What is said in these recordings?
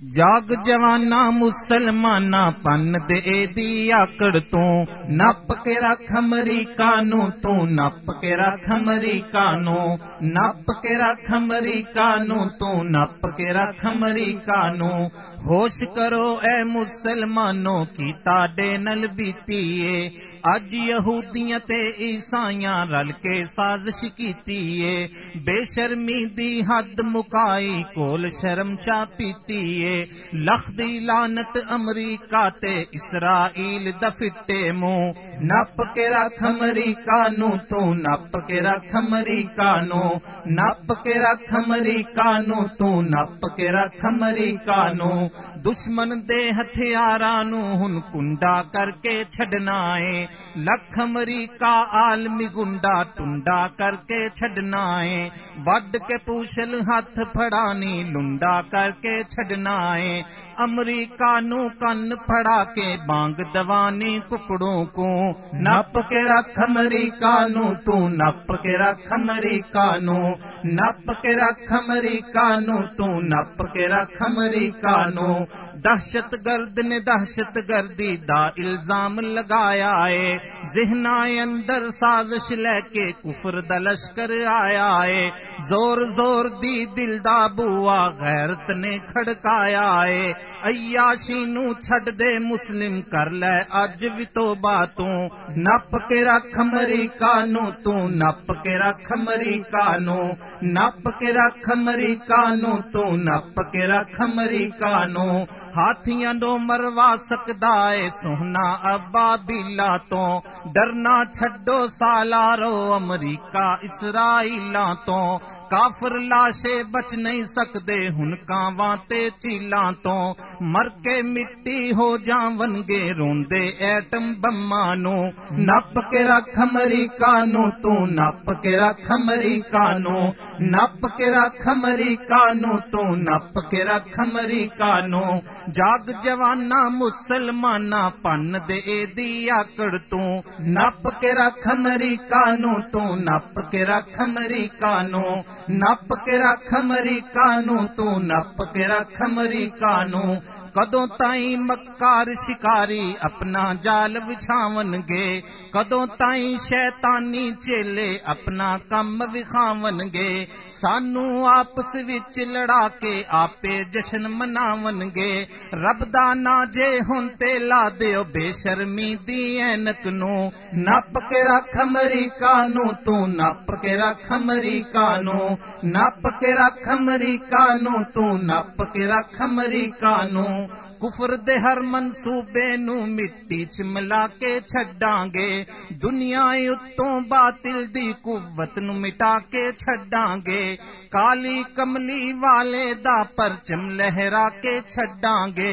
جاگ جوانا مسلمانا پن دے دی جگ تو نپ کے رکھ مری کانو نپ کے رکھ مری کانو نپ کے رکھ می کانو نپ کے رکھ مری کانو ہوش کرو اے مسلمانوں کی تین نل بی اج یہودیاں تے عیسائیاں رل کے سازش کیتی اے بے شرمی دی حد مکائی کول شرم چا پیتی اے لخ دی لانت امریکہ تے اسرائیل دفٹے منہ۔ نپ کے رکھ امریکہ نو تو نپ کے رکھ امریکہ نو۔ نپ کے رکھ امریکہ نو تو نپ کے رکھ امریکہ نو۔ دشمن دے ہتھیاراں نو ہن کنڈا کر کے چھڈنا اے لکھ امریکہ عالمی گنڈا ٹنڈا کر کے چھڈنا ہے۔ ਵੱਡ ਕੇ ਪੂਛਲ ਹੱਥ ਫੜਾਣੀ ਲੁੰਡਾ ਕਰਕੇ ਛੱਡਣਾ ਏ ਅਮਰੀਕਾ ਨੂੰ ਕੰਨ ਫੜਾ ਕੇ ਬਾਂਗ ਦਵਾਨੀ ਕੁਕੜੋਂ ਕੋ ਨੱਪ ਕੇ ਰੱਖ ਅਮਰੀਕਾ ਨੂੰ ਤੂੰ ਨੱਪ ਕੇ ਰੱਖ ਅਮਰੀਕਾ ਨੂੰ ਨੱਪ ਕੇ ਰੱਖ ਅਮਰੀਕਾ ਨੂੰ ਤੂੰ ਨੱਪ ਕੇ ਰੱਖ ਅਮਰੀਕਾ ਨੂੰ ਦਹਿਸ਼ਤਗਰਦ ਨੇ ਦਹਿਸ਼ਤਗਰਦੀ ਦਾ ਇਲਜ਼ਾਮ ਲਗਾਇਆ ਏ ਜ਼ਿਹਨਾਂ ਅੰਦਰ ਸਾਜ਼ਿਸ਼ ਲੈ ਕੇ ਕੁਫਰ ਦਾ ਲਸ਼ਕਰ زور زور دی دل دا بوا غیرت نے کھڑکایا اے۔ عیاشی نو چھڈ دے مسلم کر لے۔ اج وی توبہ تو۔ نپ کے رکھ امریکہ نو تو۔ نپ کے رکھ امریکہ نو۔ نپ کے رکھ امریکہ نو تو۔ نپ کے رکھ امریکہ نو۔ ہاتھیاں دو مروا سکدا اے سونا ابا تو۔ ڈرنا چھڈو سالارو امریکہ اسرائیلاں تو۔ ਇਸਰਾਈਲਾਂ ਤੋਂ ਕਾਫਰ ਲਾਸ਼ੇ ਬਚ ਨਹੀਂ ਸਕਦੇ ਹੁਣ ਕਾਵਾਂ ਤੇ ਚੀਲਾਂ ਤੋਂ ਮਰ ਕੇ ਮਿੱਟੀ ਹੋ ਜਾਵਨਗੇ ਰੋਂਦੇ ਐਟਮ ਬੰਮਾਂ ਨੂੰ ਨੱਪ ਕੇ ਰੱਖ ਅਮਰੀਕਾ ਨੂੰ ਤੂੰ ਨੱਪ ਕੇ ਰੱਖ ਅਮਰੀਕਾ ਨੂੰ ਨੱਪ ਕੇ ਰੱਖ ਅਮਰੀਕਾ ਨੂੰ ਤੂੰ ਨੱਪ ਕੇ ਰੱਖ ਅਮਰੀਕਾ ਨੂੰ ਜਾਗ ਜਵਾਨਾ ਮੁਸਲਮਾਨਾ ਪੰਨ ਦੇ ਇਹਦੀ ਆਕੜ ਤੂੰ ਨੱਪ ਕੇ ਰੱਖ ਅਮਰੀਕਾ ਨੂੰ ਤੂੰ ਨੱਪ ਕੇ ਰੱਖ ਅਮਰੀਕਾ ਨੂੰ ਨੱਪ ਕੇ ਰੱਖ ਅਮਰੀਕਾ ਨੂੰ ਤੂੰ ਨੱਪ ਕੇ ਰੱਖ ਅਮਰੀਕਾ ਨੂੰ ਕਦੋਂ ਤਾਈਂ ਮੱਕਾਰ ਸ਼ਿਕਾਰੀ ਆਪਣਾ ਜਾਲ ਵਿਛਾਵਨਗੇ ਕਦੋਂ ਤਾਈਂ ਸ਼ੈਤਾਨੀ ਚੇਲੇ ਆਪਣਾ ਕੰਮ ਵਿਖਾਵਨਗੇ جی ہوں تا دے شرمی دی نپ کے را خمری کانو نپ کے رکھ کمری کانو نپ کے را کمری کانو نپ کے رکھ کمری کانو کفر دے ہر منصوبے نو مٹی چ ملا کے چھڈاں گے دنیا اتوں باطل دی قوت نو مٹا کے چھڈاں گے کالی کملی والے دا پرچم لہرا کے چھڈاں گے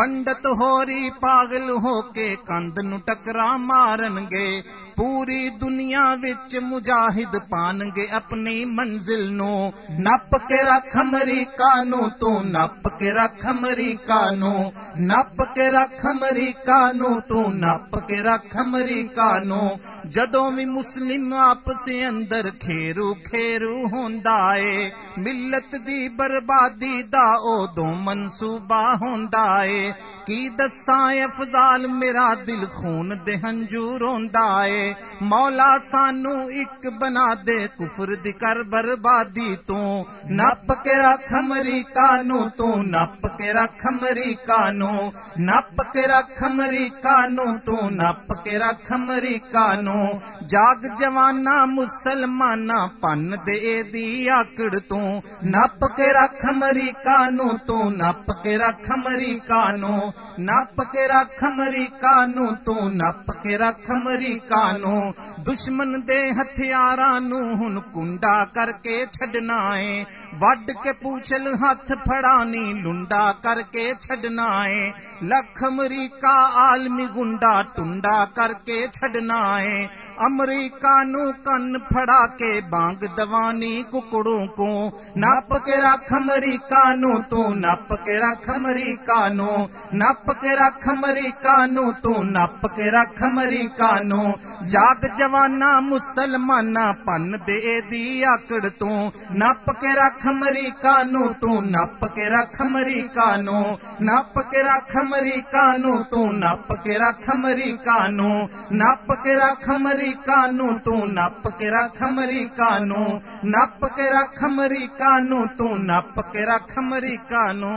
ਪੰਡਤ ਹੋਰੀ ਪਾਗਲ ਹੋ ਕੇ ਕੰਧ ਨੂੰ ਟਕਰਾ ਮਾਰਨਗੇ ਪੂਰੀ ਦੁਨੀਆ ਵਿੱਚ ਮੁਜਾਹਿਦ ਪਾਣਗੇ ਆਪਣੀ ਮੰਜ਼ਿਲ ਨੂੰ ਨੱਪ ਕੇ ਰੱਖ ਅਮਰੀਕਾ ਨੂੰ ਤੂੰ ਨੱਪ ਕੇ ਰੱਖ ਅਮਰੀਕਾ ਨੂੰ ਨੱਪ ਕੇ ਰੱਖ ਅਮਰੀਕਾ ਨੂੰ ਤੂੰ ਨੱਪ ਕੇ ਰੱਖ ਅਮਰੀਕਾ ਨੂੰ ਜਦੋਂ ਵੀ ਮੁਸਲਿਮ ਆਪਸ ਅੰਦਰ ਖੇਰੂ ਖੇਰੂ ਹੁੰਦਾ ਏ ਮਿਲਤ ਦੀ ਬਰਬਾਦੀ ਦਾ ਉਦੋਂ ਮਨਸੂਬਾ ਹੁੰਦਾ ਏ ਕੀ ਦੱਸਾਂ ਅਫਜ਼ਾਲ ਮੇਰਾ ਦਿਲ ਖੂਨ ਦੇ ਹੰਝੂ ਰੋਂਦਾ ਏ ਮੌਲਾ ਸਾਨੂੰ ਇੱਕ ਬਣਾ ਦੇ ਕੁਫਰ ਦੀ ਕਰ ਬਰਬਾਦੀ ਤੂੰ ਨੱਪ ਕੇ ਰੱਖ ਅਮਰੀਕਾ ਨੂੰ ਤੂੰ ਨੱਪ ਕੇ ਰੱਖ ਅਮਰੀਕਾ ਨੂੰ ਨੱਪ ਕੇ ਰੱਖ ਅਮਰੀਕਾ ਨੂੰ ਤੂੰ ਨੱਪ ਕੇ ਰੱਖ ਅਮਰੀਕਾ ਨੂੰ ਜਾਗ ਜਵਾਨਾ ਮੁਸਲਮਾਨਾ ਪੰਨ ਦੇ ਦੀ ਆਕੜ ਤੂੰ ਨੱਪ ਕੇ ਰੱਖ ਅਮਰੀਕਾ ਨੂੰ ਤੂੰ ਨੱਪ ਕੇ ਰੱਖ ਅਮਰੀਕਾ نو نپ کے رکھ امریکہ نو تو نپ کے رکھ امریکہ نو دشمن دے ہتھیار نو ہن کنڈا کر کے چڈنا ہے وڈ کے پوچھل ہتھ پھڑانی لنڈا کر کے چھڈنا اے لکھ امریکہ عالمی گنڈا ٹنڈا کر کے چڈنا ہے امریکہ نو کن پھڑا کے بانگ دوانی ککڑوں کو نپ کے رکھ امریکہ نو تو نپ کے رکھ امریکہ نو نپ کے رکھ مری کانو تپ کے رکھ مری کانو جاگ جوانا مسلمان پن دے دی آکڑ تپ کے رکھ مری کانو تپ کے رکھ مری کانو نپ کے رکھ مری کانو تپ کے رکھ مری کانو نپ کے رکھ مری کانو تپ کے رکھ مری کانو نپ کے رکھ مری کانو تپ کے رکھ مری کانو